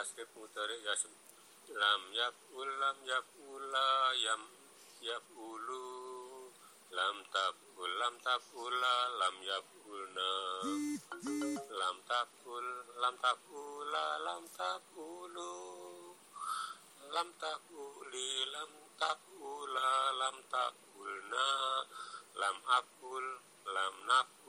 tasrif mutari yasm lam yaf'ul lam yaf'ula yam yaf'ulu. Lam taf'ul lam taf'ula lam yaf'ulna lam taf'ul lam taf'ula lam taf'ulu. Lam taf'uli lam taf'ula lam taf'ulna lam af'ul lam naf'ul.